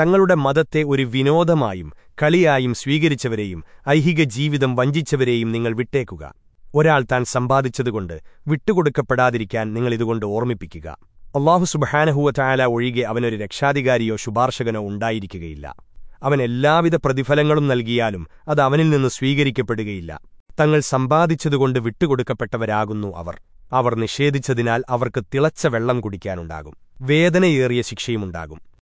തങ്ങളുടെ മതത്തെ ഒരു വിനോദമായും കളിയായും സ്വീകരിച്ചവരെയും ഐഹിക ജീവിതം വഞ്ചിച്ചവരെയും നിങ്ങൾ വിട്ടേക്കുക. ഒരാൾ താൻ സമ്പാദിച്ചതുകൊണ്ട് വിട്ടുകൊടുക്കപ്പെടാതിരിക്കാൻ നിങ്ങളിതുകൊണ്ട് ഓർമ്മിപ്പിക്കുക. അള്ളാഹു സുബഹാനഹുവ ചായാല ഒഴികെ അവനൊരു രക്ഷാധികാരിയോ ശുപാർശകനോ ഉണ്ടായിരിക്കുകയില്ല. അവൻ എല്ലാവിധ പ്രതിഫലങ്ങളും നൽകിയാലും അത് അവനിൽ നിന്ന് സ്വീകരിക്കപ്പെടുകയില്ല. തങ്ങൾ സമ്പാദിച്ചതുകൊണ്ട് വിട്ടുകൊടുക്കപ്പെട്ടവരാകുന്നു അവർ. അവർ നിഷേധിച്ചതിനാൽ അവർക്ക് തിളച്ച വെള്ളം കുടിക്കാനുണ്ടാകും. വേദനയേറിയ ശിക്ഷയുമുണ്ടാകും.